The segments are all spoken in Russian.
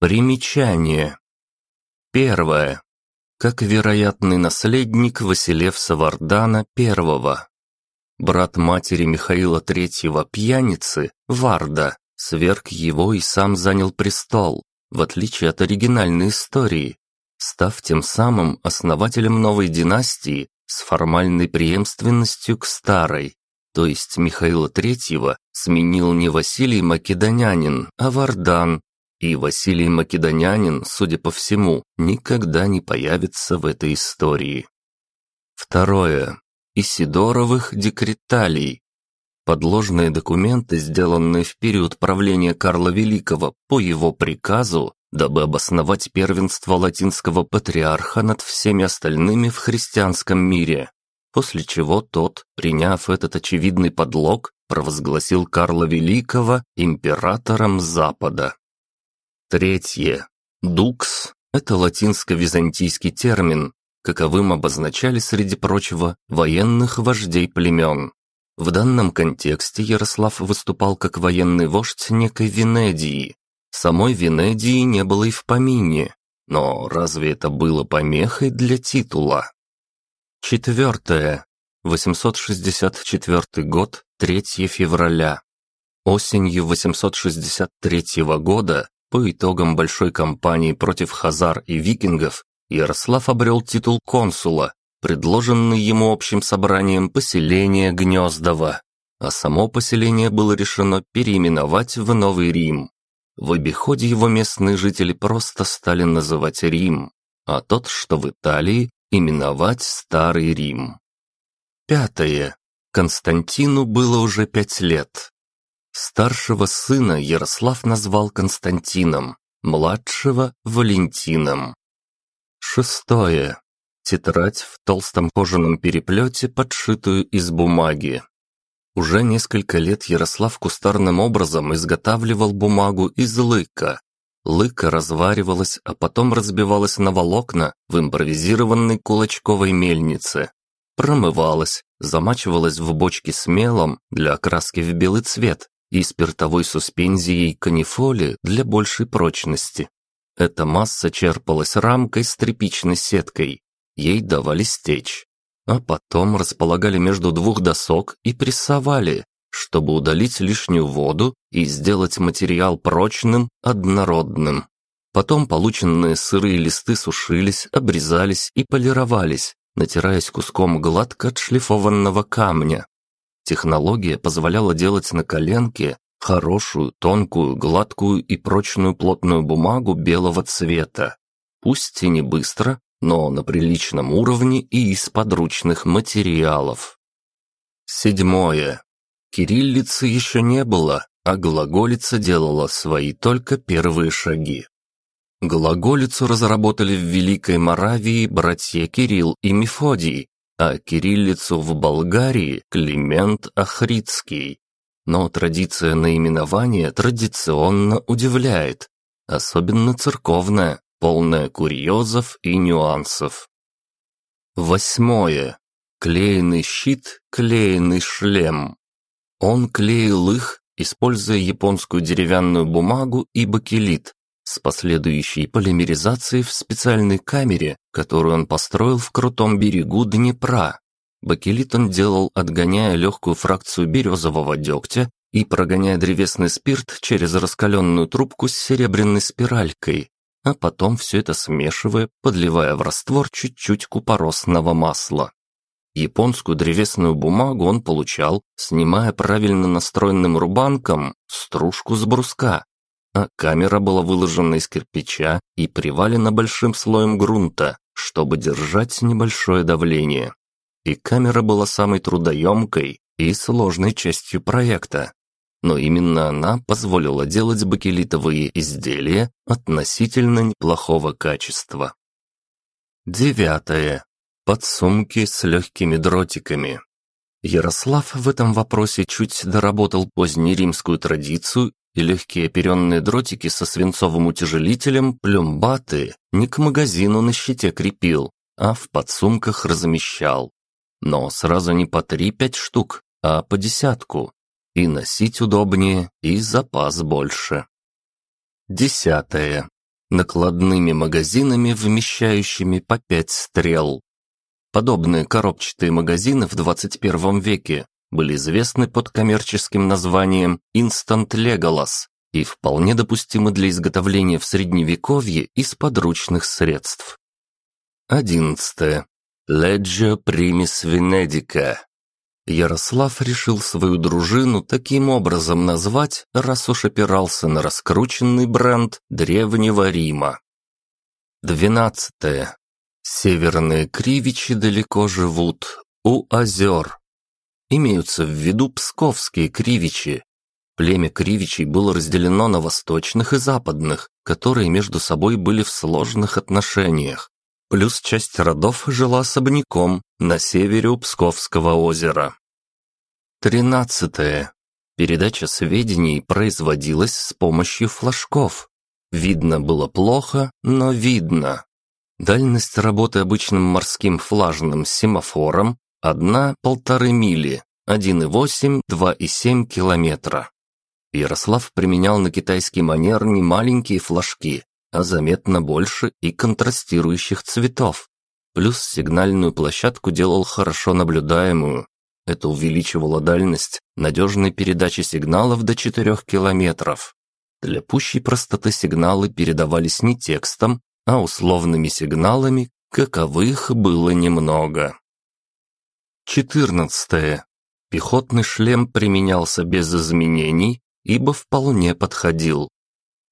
Примечание. Первое. Как вероятный наследник Василевса Вардана I. Брат матери Михаила III пьяницы, Варда, сверг его и сам занял престол, в отличие от оригинальной истории, став тем самым основателем новой династии с формальной преемственностью к старой. То есть Михаила III сменил не Василий Македонянин, а Вардан, и Василий Македонянин, судя по всему, никогда не появится в этой истории. Второе. Исидоровых декреталей. Подложные документы, сделанные в период правления Карла Великого по его приказу, дабы обосновать первенство латинского патриарха над всеми остальными в христианском мире, после чего тот, приняв этот очевидный подлог, провозгласил Карла Великого императором Запада. Третье. Дукс – это латинско-византийский термин, каковым обозначали, среди прочего, военных вождей племен. В данном контексте Ярослав выступал как военный вождь некой Венедии. Самой Венедии не было и в помине, но разве это было помехой для титула? Четвертое. 864 год, 3 февраля. Осенью 863 года по итогам большой кампании против хазар и викингов Ярослав обрел титул консула, предложенный ему общим собранием поселения Гнездово, а само поселение было решено переименовать в Новый Рим. В обиходе его местные жители просто стали называть Рим, а тот, что в Италии, именовать Старый Рим. Пятое. Константину было уже пять лет. Старшего сына Ярослав назвал Константином, младшего – Валентином. Шестое. Тетрадь в толстом кожаном переплете, подшитую из бумаги. Уже несколько лет Ярослав кустарным образом изготавливал бумагу из лыка. Лыка разваривалась, а потом разбивалась на волокна в импровизированной кулачковой мельнице. Промывалась, замачивалась в бочке с мелом для окраски в белый цвет и спиртовой суспензией канифоли для большей прочности. Эта масса черпалась рамкой с тряпичной сеткой, ей давали стечь, а потом располагали между двух досок и прессовали, чтобы удалить лишнюю воду и сделать материал прочным, однородным. Потом полученные сырые листы сушились, обрезались и полировались, натираясь куском гладко отшлифованного камня. Технология позволяла делать на коленке хорошую, тонкую, гладкую и прочную плотную бумагу белого цвета. Пусть и не быстро, но на приличном уровне и из подручных материалов. Седьмое. Кириллицы еще не было, а глаголица делала свои только первые шаги. Глаголицу разработали в Великой Моравии братья Кирилл и Мефодий, а кириллицу в Болгарии Климент Ахридский. Но традиция наименования традиционно удивляет, особенно церковная, полная курьезов и нюансов. Восьмое. Клеенный щит, клеенный шлем. Он клеил их, используя японскую деревянную бумагу и бакелит, с последующей полимеризацией в специальной камере, которую он построил в крутом берегу Днепра. Бакелит он делал, отгоняя легкую фракцию березового дегтя и прогоняя древесный спирт через раскаленную трубку с серебряной спиралькой, а потом все это смешивая, подливая в раствор чуть-чуть купоросного масла. Японскую древесную бумагу он получал, снимая правильно настроенным рубанком стружку с бруска, а камера была выложена из кирпича и привалена большим слоем грунта, чтобы держать небольшое давление. И камера была самой трудоемкой и сложной частью проекта. Но именно она позволила делать бакелитовые изделия относительно неплохого качества. Девятое. Подсумки с легкими дротиками. Ярослав в этом вопросе чуть доработал позднеримскую традицию и легкие оперенные дротики со свинцовым утяжелителем плюмбаты не к магазину на щите крепил, а в подсумках размещал. Но сразу не по три-пять штук, а по десятку. И носить удобнее, и запас больше. Десятое. накладными магазинами, вмещающими по пять стрел. Подобные коробчатые магазины в 21 веке были известны под коммерческим названием Instant Legolas и вполне допустимы для изготовления в средневековье из подручных средств. 11. Леджио Примис Венедика. Ярослав решил свою дружину таким образом назвать, раз уж опирался на раскрученный бренд Древнего Рима. 12. Северные кривичи далеко живут, у озер. Имеются в виду псковские кривичи. Племя кривичей было разделено на восточных и западных, которые между собой были в сложных отношениях. Плюс часть родов жила особняком на севере у Псковского озера. 13. Передача сведений производилась с помощью флажков. Видно было плохо, но видно. Дальность работы обычным морским флажным семафором – одна-полторы мили, 1,8-2,7 километра. Ярослав применял на китайский манер не маленькие флажки, а заметно больше и контрастирующих цветов. Плюс сигнальную площадку делал хорошо наблюдаемую. Это увеличивало дальность надежной передачи сигналов до 4 километров. Для пущей простоты сигналы передавались не текстом, а условными сигналами, каковых было немного. 14. Пехотный шлем применялся без изменений, ибо вполне подходил.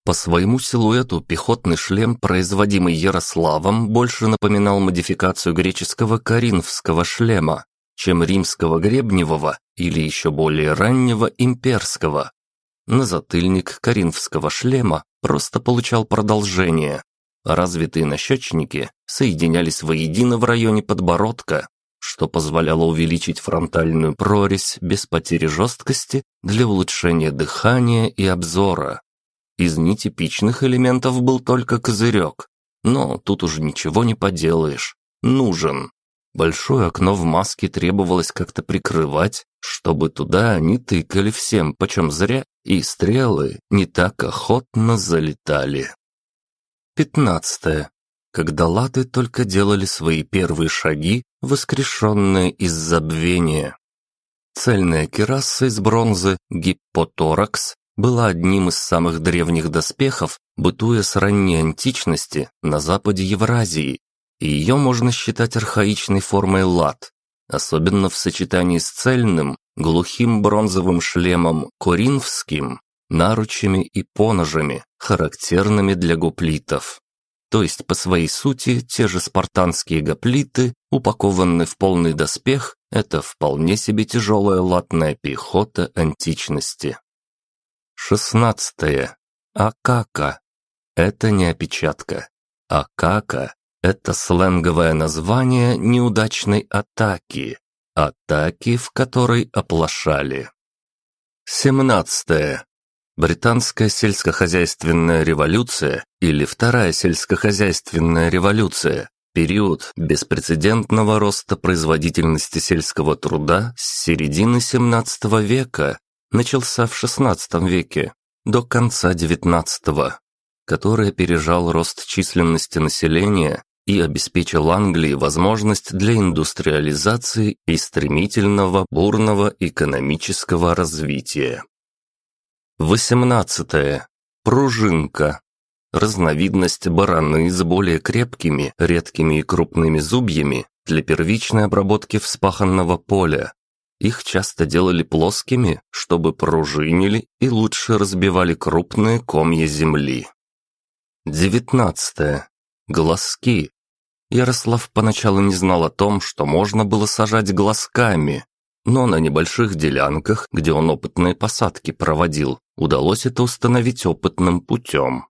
По своему силуэту пехотный шлем, производимый Ярославом, больше напоминал модификацию греческого коринфского шлема, чем римского гребневого или еще более раннего имперского. На затыльник коринфского шлема просто получал продолжение, Развитые нащечники соединялись воедино в районе подбородка, что позволяло увеличить фронтальную прорезь без потери жесткости для улучшения дыхания и обзора. Из нетипичных элементов был только козырек, но тут уже ничего не поделаешь. Нужен. Большое окно в маске требовалось как-то прикрывать, чтобы туда не тыкали всем, почем зря, и стрелы не так охотно залетали. Пятнадцатое. Когда латы только делали свои первые шаги, воскрешенные из забвения. Цельная кераса из бронзы гиппоторакс была одним из самых древних доспехов, бытуя с ранней античности на западе Евразии, и ее можно считать архаичной формой лат, особенно в сочетании с цельным, глухим бронзовым шлемом коринфским, наручами и поножами, характерными для гоплитов. То есть, по своей сути, те же спартанские гоплиты, упакованные в полный доспех, это вполне себе тяжелая латная пехота античности. Шестнадцатое. Акака. Это не опечатка. Акака – это сленговое название неудачной атаки, атаки, в которой оплошали. Семнадцатое. Британская сельскохозяйственная революция или Вторая сельскохозяйственная революция – период беспрецедентного роста производительности сельского труда с середины XVII века, начался в XVI веке, до конца XIX, который опережал рост численности населения и обеспечил Англии возможность для индустриализации и стремительного бурного экономического развития. 18. Пружинка. Разновидность бараны с более крепкими, редкими и крупными зубьями для первичной обработки вспаханного поля. Их часто делали плоскими, чтобы пружинили и лучше разбивали крупные комья земли. 19. Глазки. Ярослав поначалу не знал о том, что можно было сажать глазками, но на небольших делянках, где он опытные посадки проводил, удалось это установить опытным путем.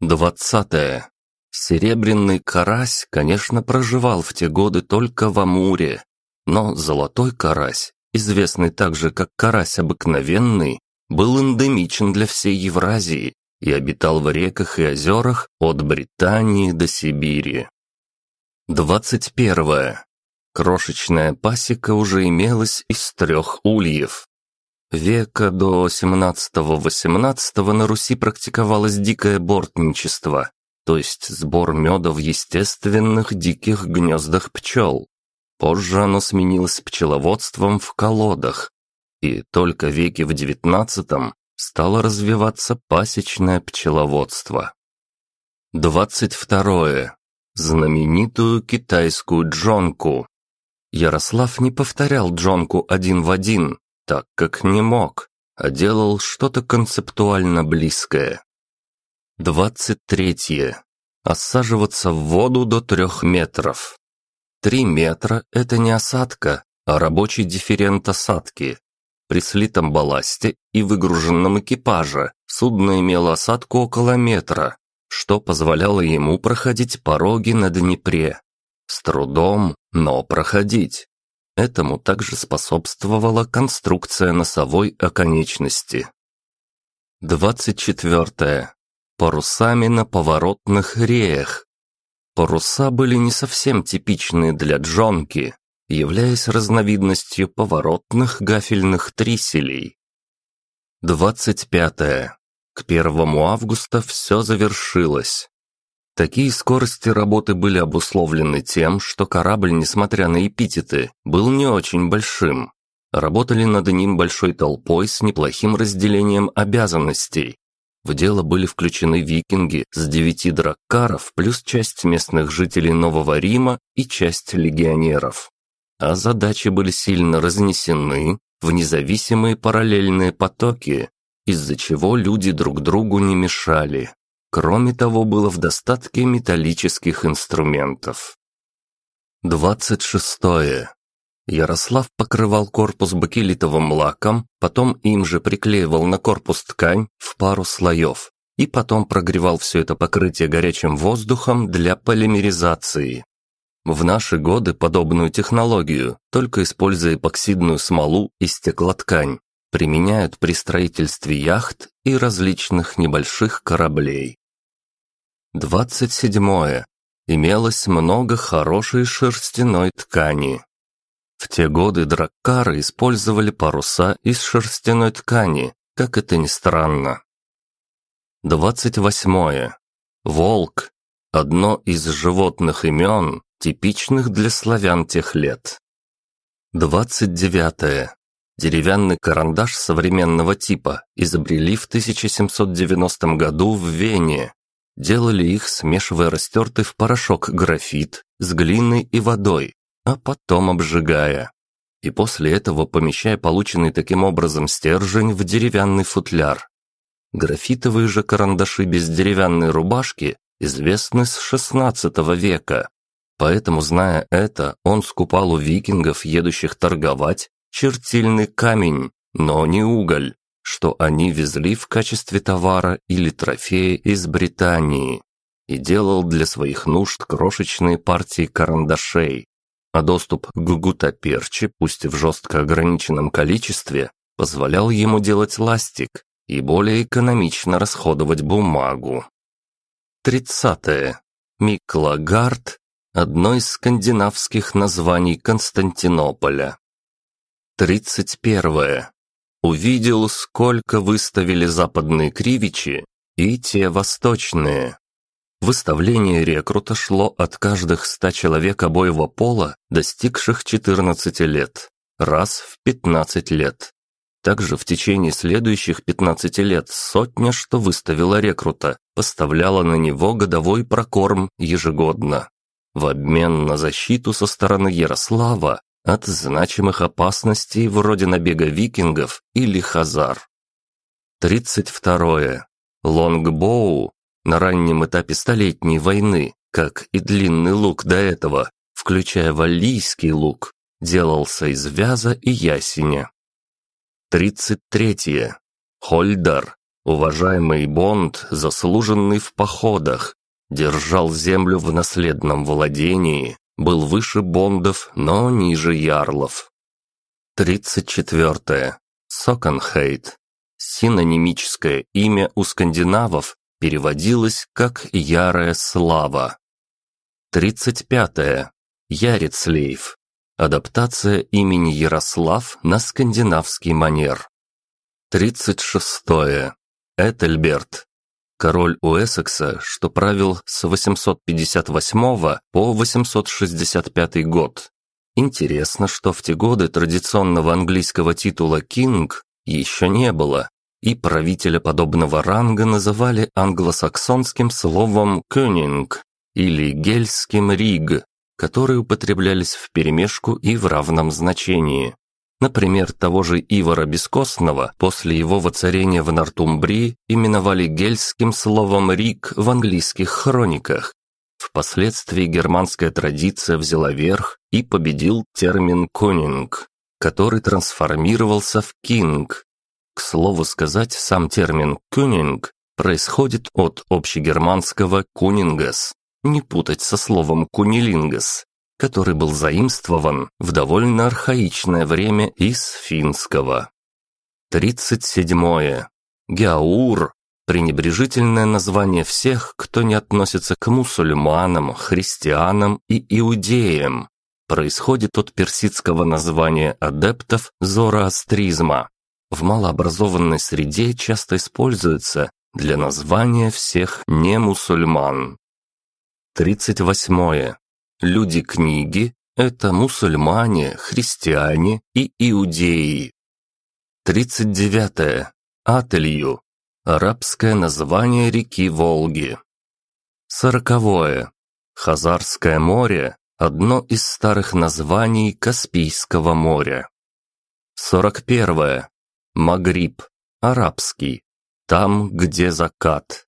Двадцатое. Серебряный карась, конечно, проживал в те годы только в Амуре, но золотой карась, известный также как карась обыкновенный, был эндемичен для всей Евразии и обитал в реках и озерах от Британии до Сибири. Двадцать первое. Крошечная пасека уже имелась из трех ульев. Века до 17-18 на Руси практиковалось дикое бортничество, то есть сбор меда в естественных диких гнездах пчел. Позже оно сменилось пчеловодством в колодах, и только веке в XIX стало развиваться пасечное пчеловодство. 22. Знаменитую китайскую джонку. Ярослав не повторял джонку один в один, так как не мог, а делал что-то концептуально близкое. 23. Осаживаться в воду до трех метров. Три метра – это не осадка, а рабочий дифферент осадки. При слитом балласте и выгруженном экипаже судно имело осадку около метра, что позволяло ему проходить пороги на Днепре. С трудом, но проходить. Этому также способствовала конструкция носовой оконечности. 24. Парусами на поворотных реях. Паруса были не совсем типичные для джонки, являясь разновидностью поворотных гафельных триселей. 25. К 1 августа все завершилось. Такие скорости работы были обусловлены тем, что корабль, несмотря на эпитеты, был не очень большим. Работали над ним большой толпой с неплохим разделением обязанностей. В дело были включены викинги с девяти драккаров плюс часть местных жителей Нового Рима и часть легионеров а задачи были сильно разнесены в независимые параллельные потоки, из-за чего люди друг другу не мешали. Кроме того, было в достатке металлических инструментов. 26. Ярослав покрывал корпус бакелитовым лаком, потом им же приклеивал на корпус ткань в пару слоев и потом прогревал все это покрытие горячим воздухом для полимеризации. В наши годы подобную технологию, только используя эпоксидную смолу и стеклоткань, применяют при строительстве яхт и различных небольших кораблей. 27. Имелось много хорошей шерстяной ткани. В те годы драккары использовали паруса из шерстяной ткани, как это ни странно. 28. Волк. Одно из животных имен, типичных для славян тех лет. 29. -е. Деревянный карандаш современного типа изобрели в 1790 году в Вене. Делали их, смешивая растертый в порошок графит с глиной и водой, а потом обжигая. И после этого помещая полученный таким образом стержень в деревянный футляр. Графитовые же карандаши без деревянной рубашки известны с XVI века. Поэтому, зная это, он скупал у викингов, едущих торговать, чертильный камень, но не уголь, что они везли в качестве товара или трофея из Британии, и делал для своих нужд крошечные партии карандашей. А доступ к гутаперчи, пусть и в жестко ограниченном количестве, позволял ему делать ластик и более экономично расходовать бумагу. 30. Миклагард одно из скандинавских названий Константинополя. 31. Увидел, сколько выставили западные кривичи и те восточные. Выставление рекрута шло от каждых ста человек обоего пола, достигших 14 лет, раз в 15 лет. Также в течение следующих 15 лет сотня, что выставила рекрута, поставляла на него годовой прокорм ежегодно в обмен на защиту со стороны Ярослава от значимых опасностей вроде набега викингов или хазар. 32. Лонгбоу на раннем этапе Столетней войны, как и длинный лук до этого, включая валлийский лук, делался из вяза и ясеня. 33. Хольдар, уважаемый Бонд, заслуженный в походах, держал землю в наследном владении, был выше бондов, но ниже ярлов. 34. Соконхейт. Синонимическое имя у скандинавов переводилось как «ярая слава». 35. Ярицлейв. Адаптация имени Ярослав на скандинавский манер. 36. Этельберт. Король Уэссекса, что правил с 858 по 865 год. Интересно, что в те годы традиционного английского титула «кинг» еще не было, и правителя подобного ранга называли англосаксонским словом «кёнинг» или гельским «риг», которые употреблялись вперемешку и в равном значении. Например, того же Ивара Бескостного после его воцарения в Нортумбрии именовали гельским словом «рик» в английских хрониках. Впоследствии германская традиция взяла верх и победил термин «конинг», который трансформировался в «кинг». К слову сказать, сам термин «кюнинг» происходит от общегерманского «кунингас», не путать со словом «кунилингас», который был заимствован в довольно архаичное время из финского. 37. Геаур – пренебрежительное название всех, кто не относится к мусульманам, христианам и иудеям. Происходит от персидского названия адептов зороастризма. В малообразованной среде часто используется для названия всех немусульман. 38. Люди книги – это мусульмане, христиане и иудеи. 39. Ателью – арабское название реки Волги. 40. Хазарское море – одно из старых названий Каспийского моря. 41. Магриб – арабский, там, где закат.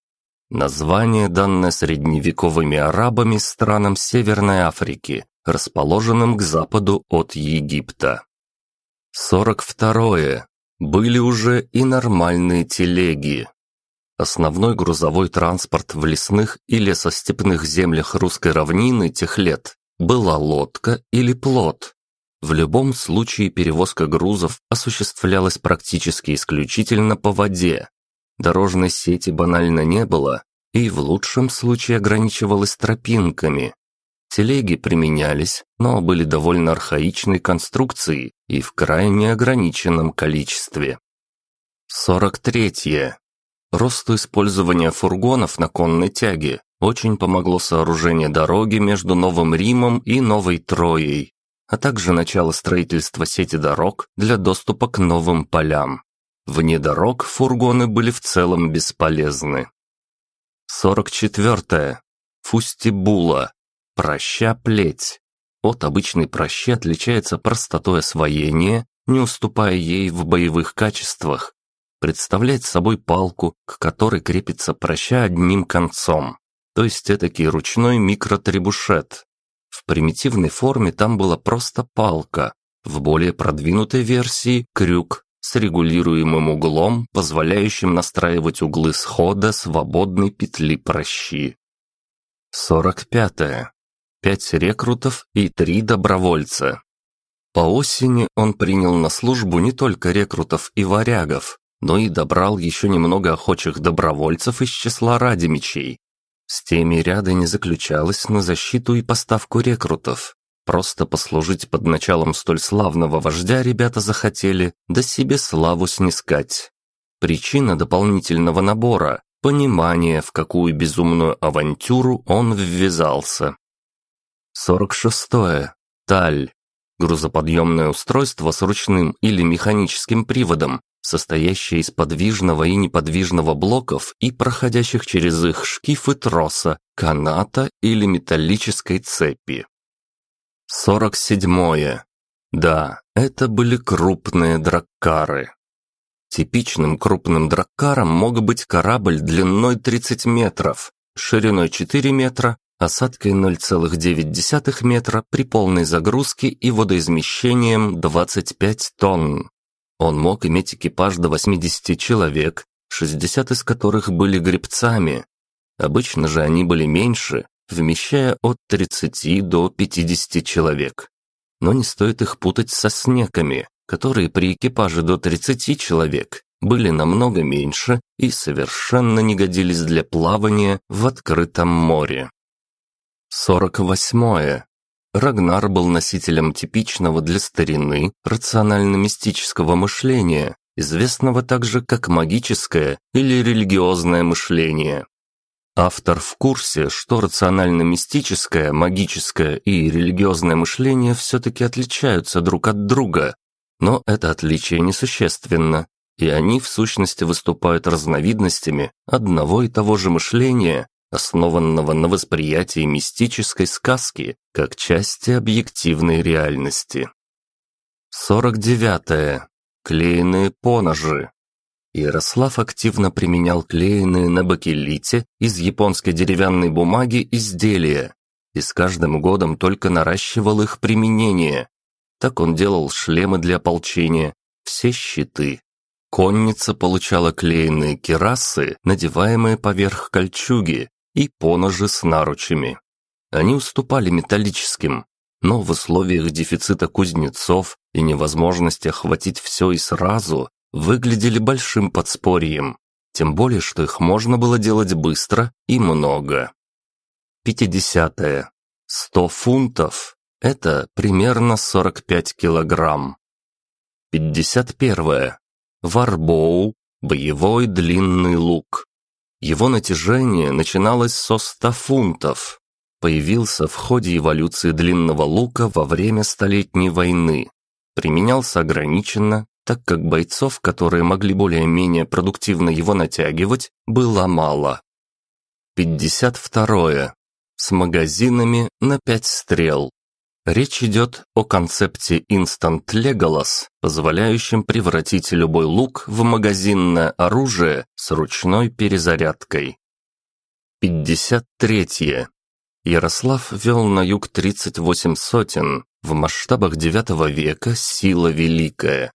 Название, данное средневековыми арабами странам Северной Африки, расположенным к западу от Египта. 42. Были уже и нормальные телеги. Основной грузовой транспорт в лесных и лесостепных землях русской равнины тех лет была лодка или плот. В любом случае перевозка грузов осуществлялась практически исключительно по воде, Дорожной сети банально не было и в лучшем случае ограничивалась тропинками. Телеги применялись, но были довольно архаичной конструкции и в крайне ограниченном количестве. 43. -е. Росту использования фургонов на конной тяге очень помогло сооружение дороги между Новым Римом и Новой Троей, а также начало строительства сети дорог для доступа к новым полям. Вне дорог фургоны были в целом бесполезны. 44. Фустибула. Проща-плеть. От обычной прощи отличается простое освоение, не уступая ей в боевых качествах. Представляет собой палку, к которой крепится проща одним концом, то есть этакий ручной микротребушет. В примитивной форме там была просто палка, в более продвинутой версии – крюк с регулируемым углом, позволяющим настраивать углы схода свободной петли прощи. 45. -е. Пять рекрутов и три добровольца. По осени он принял на службу не только рекрутов и варягов, но и добрал еще немного охочих добровольцев из числа радимичей. С теми ряда не заключалась на защиту и поставку рекрутов, Просто послужить под началом столь славного вождя ребята захотели, да себе славу снискать. Причина дополнительного набора – понимание, в какую безумную авантюру он ввязался. 46. -е. Таль. Грузоподъемное устройство с ручным или механическим приводом, состоящее из подвижного и неподвижного блоков и проходящих через их шкифы троса, каната или металлической цепи. Сорок седьмое. Да, это были крупные драккары. Типичным крупным драккаром мог быть корабль длиной 30 метров, шириной 4 метра, осадкой 0,9 метра при полной загрузке и водоизмещением 25 тонн. Он мог иметь экипаж до 80 человек, 60 из которых были гребцами. Обычно же они были меньше, вмещая от 30 до 50 человек. Но не стоит их путать со снеками, которые при экипаже до 30 человек были намного меньше и совершенно не годились для плавания в открытом море. 48. -е. Рагнар был носителем типичного для старины рационально-мистического мышления известного также как магическое или религиозное мышление. Автор в курсе, что рационально-мистическое, магическое и религиозное мышление все-таки отличаются друг от друга, но это отличие несущественно, и они в сущности выступают разновидностями одного и того же мышления, основанного на восприятии мистической сказки как части объективной реальности. 49. -е. Клееные поножи. Ярослав активно применял клеенные на бакелите из японской деревянной бумаги изделия и с каждым годом только наращивал их применение. Так он делал шлемы для ополчения, все щиты. Конница получала клеенные керасы, надеваемые поверх кольчуги, и поножи с наручами. Они уступали металлическим, но в условиях дефицита кузнецов и невозможности охватить все и сразу, выглядели большим подспорьем, тем более, что их можно было делать быстро и много. 50. -е. 100 фунтов – это примерно 45 килограмм. 51. -е. Варбоу – боевой длинный лук. Его натяжение начиналось со 100 фунтов. Появился в ходе эволюции длинного лука во время Столетней войны. Применялся ограниченно, так как бойцов, которые могли более-менее продуктивно его натягивать, было мало. 52. С магазинами на 5 стрел. Речь идет о концепте Instant Legolas, позволяющем превратить любой лук в магазинное оружие с ручной перезарядкой. 53. Ярослав вел на юг 38 сотен, в масштабах IX века сила великая.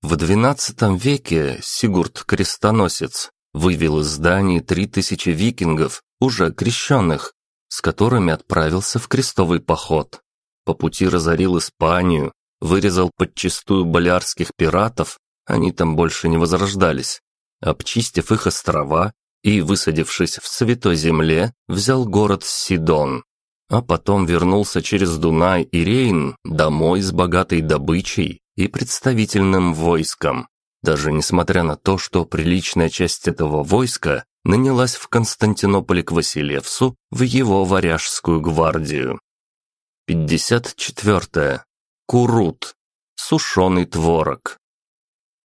В XII веке Сигурд Крестоносец вывел из три тысячи викингов, уже крещенных, с которыми отправился в крестовый поход. По пути разорил Испанию, вырезал подчистую болярских пиратов, они там больше не возрождались, обчистив их острова и, высадившись в Святой Земле, взял город Сидон, а потом вернулся через Дунай и Рейн домой с богатой добычей и представительным войском, даже несмотря на то, что приличная часть этого войска нанялась в Константинополе к Василевсу в его варяжскую гвардию. 54. Курут. Сушеный творог.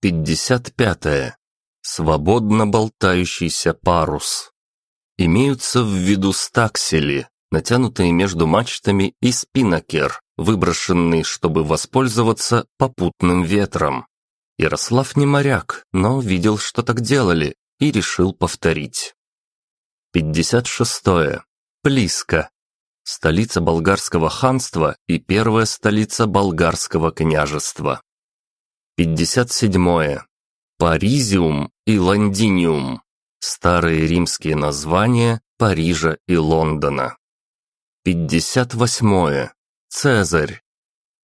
55. Свободно болтающийся парус. Имеются в виду стаксели, натянутые между мачтами и спинакер, выброшенный, чтобы воспользоваться попутным ветром. Ярослав не моряк, но видел, что так делали, и решил повторить. 56. -е. Плиска. Столица болгарского ханства и первая столица болгарского княжества. 57. -е. Паризиум и Лондиниум. Старые римские названия Парижа и Лондона. 58. -е. Цезарь.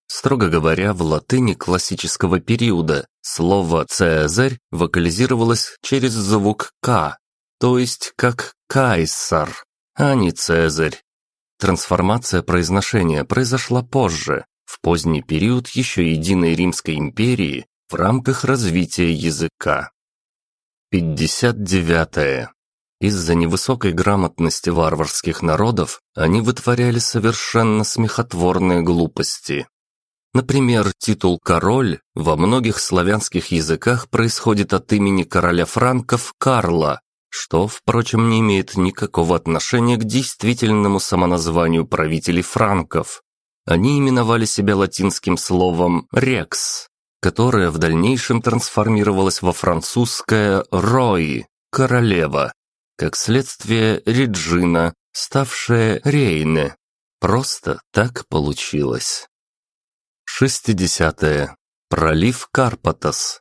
Строго говоря, в латыни классического периода слово «цезарь» вокализировалось через звук «к», то есть как «кайсар», а не «цезарь». Трансформация произношения произошла позже, в поздний период еще единой Римской империи в рамках развития языка. 59. Из-за невысокой грамотности варварских народов они вытворяли совершенно смехотворные глупости. Например, титул «король» во многих славянских языках происходит от имени короля франков Карла, что, впрочем, не имеет никакого отношения к действительному самоназванию правителей франков. Они именовали себя латинским словом «рекс», которое в дальнейшем трансформировалось во французское «рой» – «королева», как следствие Реджина, ставшая Рейне. Просто так получилось. 60. -е. Пролив Карпатос.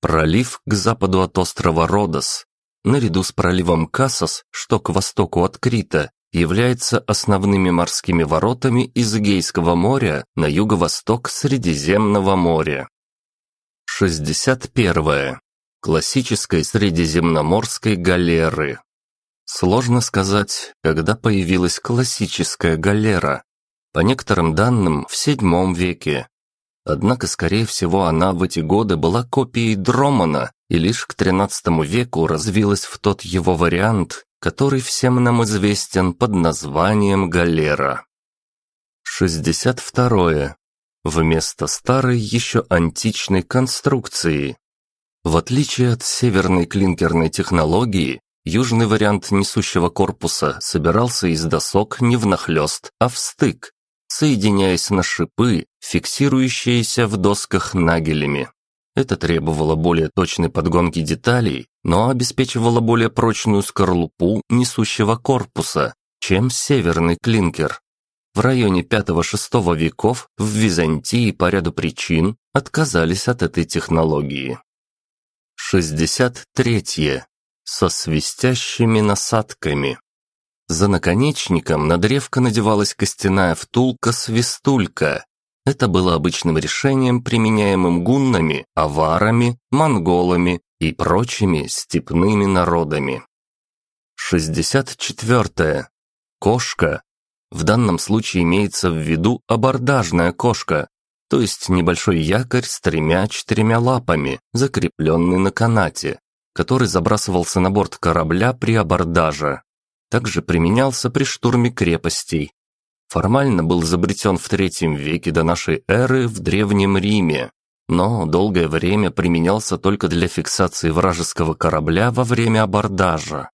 Пролив к западу от острова Родос, наряду с проливом Кассос, что к востоку от Крита, является основными морскими воротами из Эгейского моря на юго-восток Средиземного моря. 61. -е. Классической средиземноморской галеры. Сложно сказать, когда появилась классическая галера. По некоторым данным, в VII веке. Однако, скорее всего, она в эти годы была копией Дромана и лишь к XIII веку развилась в тот его вариант, который всем нам известен под названием галера. 62. Вместо старой еще античной конструкции. В отличие от северной клинкерной технологии, южный вариант несущего корпуса собирался из досок не внахлёст, а в стык, соединяясь на шипы, фиксирующиеся в досках нагелями. Это требовало более точной подгонки деталей, но обеспечивало более прочную скорлупу несущего корпуса, чем северный клинкер. В районе V-VI веков в Византии по ряду причин отказались от этой технологии. 63. Со свистящими насадками. За наконечником на древко надевалась костяная втулка-свистулька. Это было обычным решением, применяемым гуннами, аварами, монголами и прочими степными народами. 64. Кошка. В данном случае имеется в виду абордажная кошка, то есть небольшой якорь с тремя-четырьмя лапами, закрепленный на канате, который забрасывался на борт корабля при абордаже также применялся при штурме крепостей. Формально был изобретен в третьем веке до нашей эры в Древнем Риме, но долгое время применялся только для фиксации вражеского корабля во время абордажа.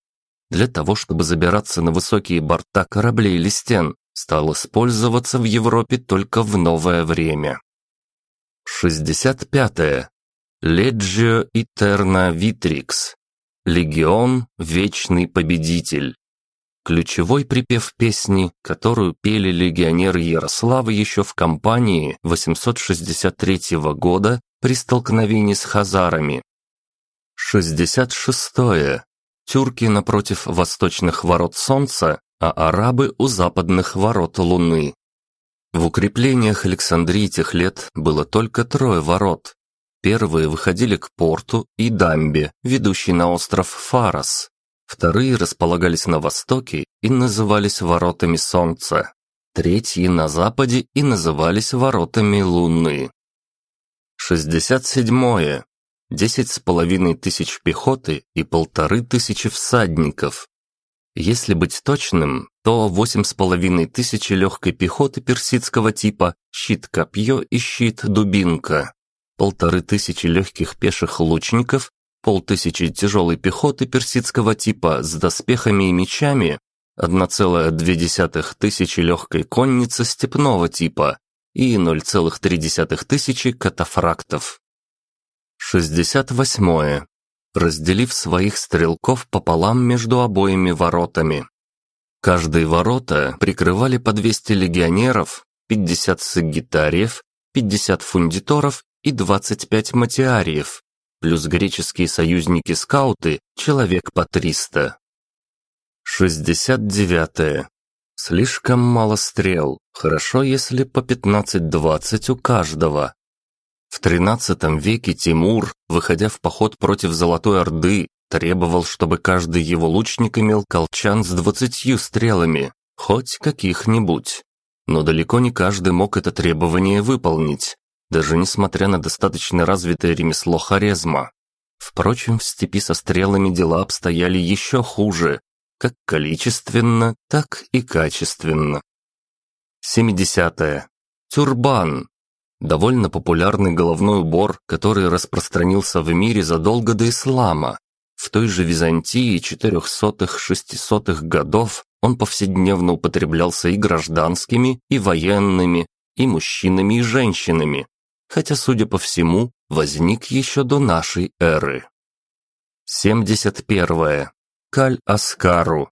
Для того, чтобы забираться на высокие борта кораблей или стен, стал использоваться в Европе только в новое время. 65. -е. Legio Eterna Vitrix. Легион – Вечный Победитель. Ключевой припев песни, которую пели легионеры Ярослава еще в кампании 863 года при столкновении с хазарами. 66. -е. Тюрки напротив восточных ворот Солнца, а арабы у западных ворот Луны. В укреплениях Александрии тех лет было только трое ворот. Первые выходили к порту и дамбе, ведущей на остров Фарос, Вторые располагались на востоке и назывались воротами Солнца. Третьи на западе и назывались воротами Луны. 67. Десять с половиной тысяч пехоты и полторы тысячи всадников. Если быть точным, то восемь с половиной тысячи легкой пехоты персидского типа, щит-копье и щит-дубинка, полторы тысячи легких пеших лучников полтысячи тяжелой пехоты персидского типа с доспехами и мечами, 1,2 тысячи легкой конницы степного типа и 0,3 тысячи катафрактов. 68. Разделив своих стрелков пополам между обоими воротами. Каждые ворота прикрывали по 200 легионеров, 50 сагитариев, 50 фундиторов и 25 матиариев, плюс греческие союзники-скауты, человек по 300. 69. -е. Слишком мало стрел, хорошо, если по 15-20 у каждого. В XIII веке Тимур, выходя в поход против Золотой Орды, требовал, чтобы каждый его лучник имел колчан с двадцатью стрелами, хоть каких-нибудь. Но далеко не каждый мог это требование выполнить даже несмотря на достаточно развитое ремесло харезма. Впрочем, в степи со стрелами дела обстояли еще хуже, как количественно, так и качественно. 70. -е. Тюрбан. Довольно популярный головной убор, который распространился в мире задолго до ислама. В той же Византии 400-600-х годов он повседневно употреблялся и гражданскими, и военными, и мужчинами, и женщинами, хотя, судя по всему, возник еще до нашей эры. 71. Каль-Аскару.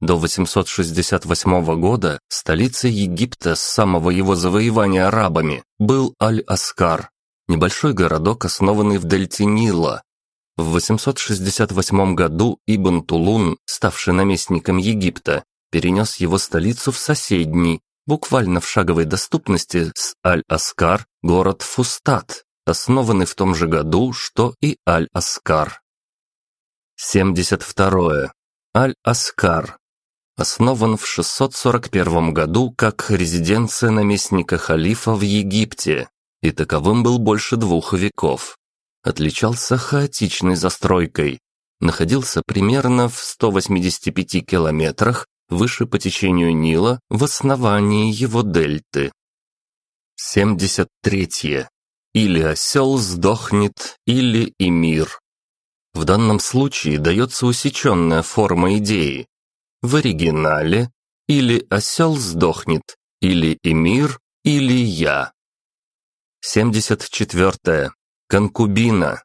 До 868 года столицей Египта с самого его завоевания арабами был Аль-Аскар, небольшой городок, основанный в дельте Нила. В 868 году Ибн Тулун, ставший наместником Египта, перенес его столицу в соседний, буквально в шаговой доступности с Аль-Аскар, город Фустат, основанный в том же году, что и Аль-Аскар. 72. Аль-Аскар. Основан в 641 году как резиденция наместника халифа в Египте и таковым был больше двух веков. Отличался хаотичной застройкой, находился примерно в 185 километрах выше по течению Нила в основании его дельты. 73. Или осел сдохнет, или и мир. В данном случае дается усеченная форма идеи. В оригинале или осел сдохнет, или эмир, или я. 74. Конкубина.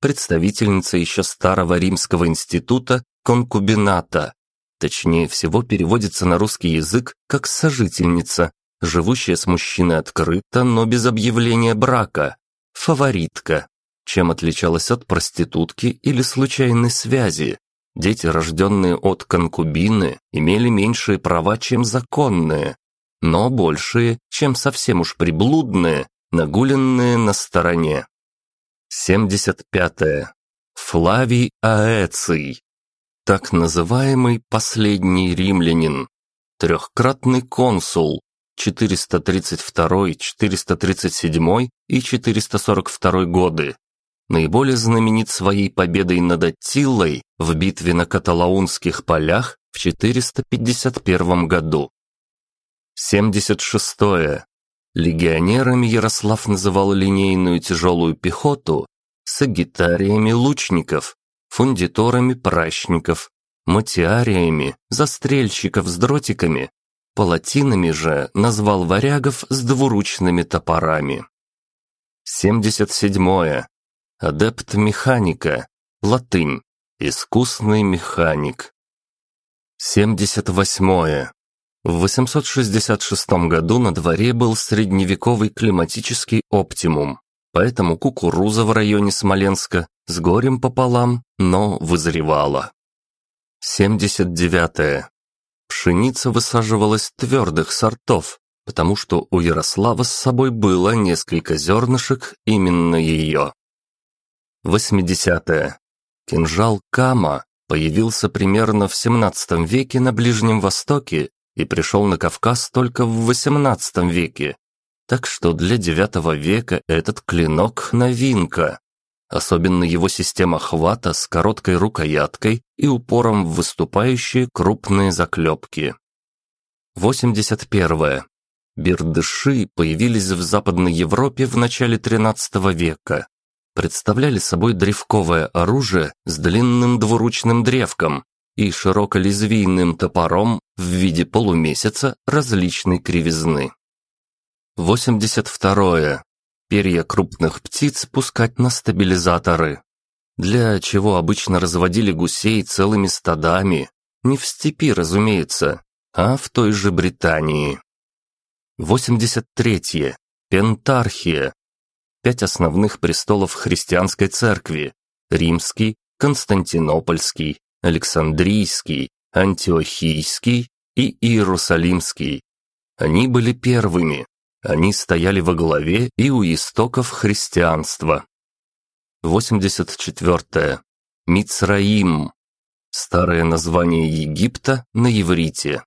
Представительница еще старого римского института конкубината. Точнее всего переводится на русский язык как «сожительница», живущая с мужчиной открыто, но без объявления брака. Фаворитка. Чем отличалась от проститутки или случайной связи? Дети, рожденные от конкубины, имели меньшие права, чем законные, но большие, чем совсем уж приблудные, нагуленные на стороне. 75. -е. Флавий Аэций. Так называемый последний римлянин. Трехкратный консул. 432, 437 и 442 годы. Наиболее знаменит своей победой над Аттилой в битве на Каталаунских полях в 451 году. 76. -е. Легионерами Ярослав называл линейную тяжелую пехоту, сагитариями лучников, фундиторами пращников, матиариями, застрельщиков с дротиками, палатинами же назвал варягов с двуручными топорами. 77. -е. Адепт механика, латынь, искусный механик. 78. -е. В 866 году на дворе был средневековый климатический оптимум, поэтому кукуруза в районе Смоленска с горем пополам, но вызревала. 79. -е. Пшеница высаживалась твердых сортов, потому что у Ярослава с собой было несколько зернышек именно ее. 80. -е. Кинжал Кама появился примерно в 17 веке на Ближнем Востоке и пришел на Кавказ только в XVIII веке. Так что для IX века этот клинок – новинка. Особенно его система хвата с короткой рукояткой и упором выступающие крупные заклепки. 81. Бердыши появились в Западной Европе в начале XIII века. Представляли собой древковое оружие с длинным двуручным древком, и широколезвийным топором в виде полумесяца различной кривизны. 82. Перья крупных птиц пускать на стабилизаторы. Для чего обычно разводили гусей целыми стадами. Не в степи, разумеется, а в той же Британии. 83. Пентархия. Пять основных престолов христианской церкви. Римский, Константинопольский, Александрийский, Антиохийский и Иерусалимский. Они были первыми. Они стояли во главе и у истоков христианства. 84. Мицраим. Старое название Египта на иврите.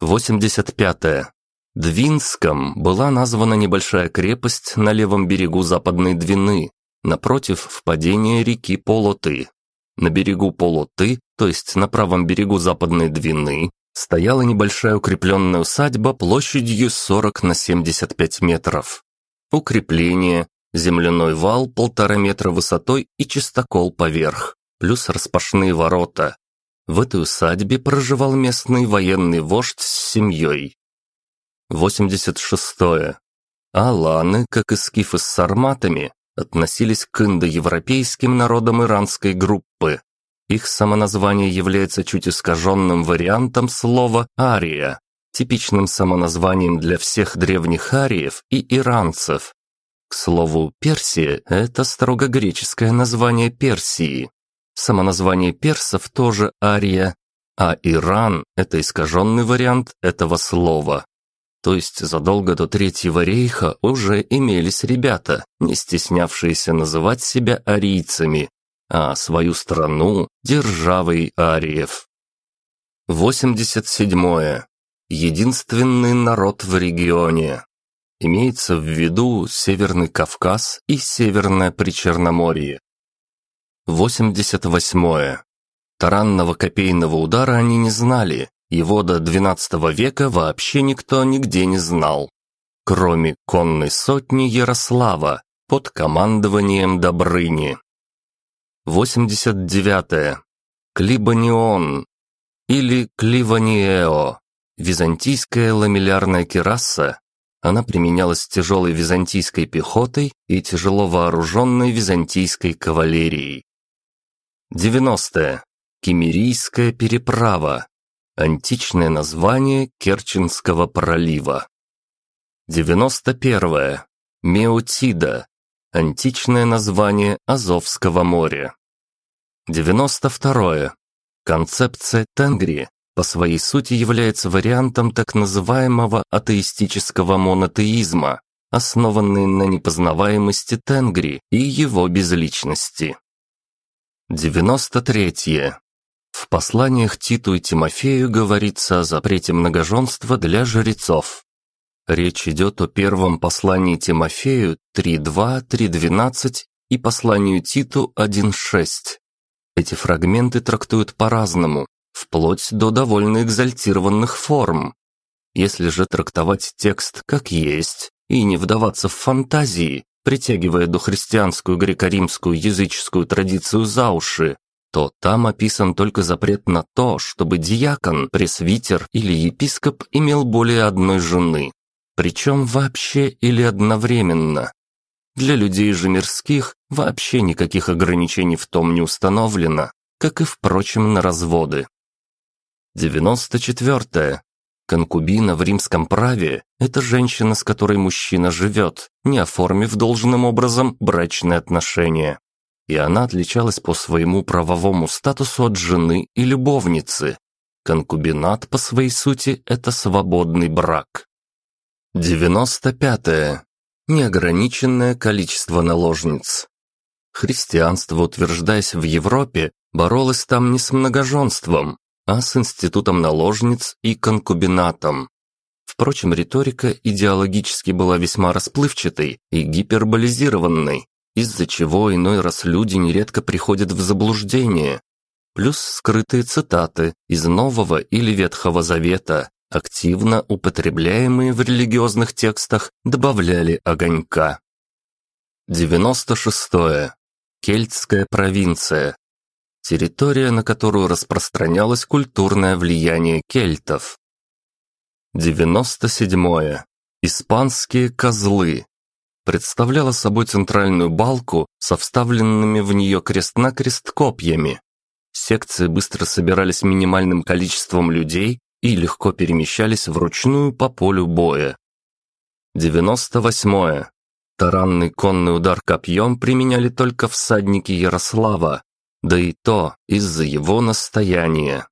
85. Двинском была названа небольшая крепость на левом берегу Западной Двины, напротив впадения реки Полоты. На берегу Полоты, то есть на правом берегу Западной Двины, стояла небольшая укрепленная усадьба площадью 40 на 75 метров. Укрепление, земляной вал полтора метра высотой и чистокол поверх, плюс распашные ворота. В этой усадьбе проживал местный военный вождь с семьей. 86. -е. Аланы, как и скифы с сарматами, относились к индоевропейским народам иранской группы. Их самоназвание является чуть искаженным вариантом слова «ария», типичным самоназванием для всех древних ариев и иранцев. К слову, Персия – это строго греческое название Персии. Самоназвание персов тоже ария, а Иран – это искаженный вариант этого слова. То есть задолго до Третьего рейха уже имелись ребята, не стеснявшиеся называть себя арийцами, а свою страну – державой ариев. 87. -е. Единственный народ в регионе. Имеется в виду Северный Кавказ и Северное Причерноморье. 88. Таранного копейного удара они не знали, его до XII века вообще никто нигде не знал. Кроме конной сотни Ярослава под командованием Добрыни. 89. Клибанион или Кливаниео. Византийская ламеллярная кераса она применялась тяжелой византийской пехотой и тяжело вооруженной византийской кавалерией. 90. Кемерийская переправа. Античное название Керченского пролива. 91. Меотида. Античное название Азовского моря. 92. Концепция Тенгри по своей сути является вариантом так называемого атеистического монотеизма, основанный на непознаваемости Тенгри и его безличности. 93. В посланиях Титу и Тимофею говорится о запрете многоженства для жрецов. Речь идет о первом послании Тимофею 3.2, 3.12 и посланию Титу 1.6. Эти фрагменты трактуют по-разному, вплоть до довольно экзальтированных форм. Если же трактовать текст как есть и не вдаваться в фантазии, притягивая дохристианскую греко-римскую языческую традицию за уши, то там описан только запрет на то, чтобы диакон, пресвитер или епископ имел более одной жены, причем вообще или одновременно. Для людей же мирских вообще никаких ограничений в том не установлено, как и, впрочем, на разводы. 94. Конкубина в римском праве – это женщина, с которой мужчина живет, не оформив должным образом брачные отношения. И она отличалась по своему правовому статусу от жены и любовницы. Конкубинат по своей сути – это свободный брак. 95. Неограниченное количество наложниц. Христианство, утверждаясь в Европе, боролось там не с многоженством, а с институтом наложниц и конкубинатом. Впрочем, риторика идеологически была весьма расплывчатой и гиперболизированной, из-за чего иной раз люди нередко приходят в заблуждение. Плюс скрытые цитаты из Нового или Ветхого Завета, активно употребляемые в религиозных текстах, добавляли огонька. 96. -е. Кельтская провинция территория, на которую распространялось культурное влияние кельтов. 97. -е. Испанские козлы. Представляла собой центральную балку со вставленными в нее крест-накрест копьями. Секции быстро собирались минимальным количеством людей и легко перемещались вручную по полю боя. 98. -е. Таранный конный удар копьем применяли только всадники Ярослава, да и то из-за его настояния.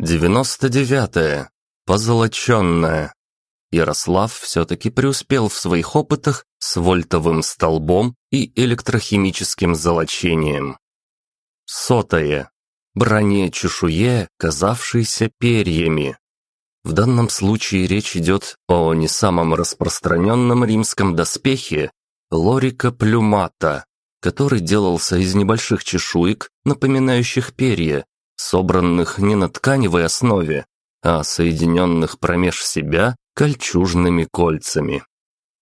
99. Позолоченная. Ярослав все-таки преуспел в своих опытах с вольтовым столбом и электрохимическим золочением. Сотое. Броне-чешуе, казавшейся перьями. В данном случае речь идет о не самом распространенном римском доспехе лорика плюмата, который делался из небольших чешуек, напоминающих перья, собранных не на тканевой основе, а соединенных промеж себя кольчужными кольцами.